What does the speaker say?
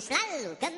山路跟。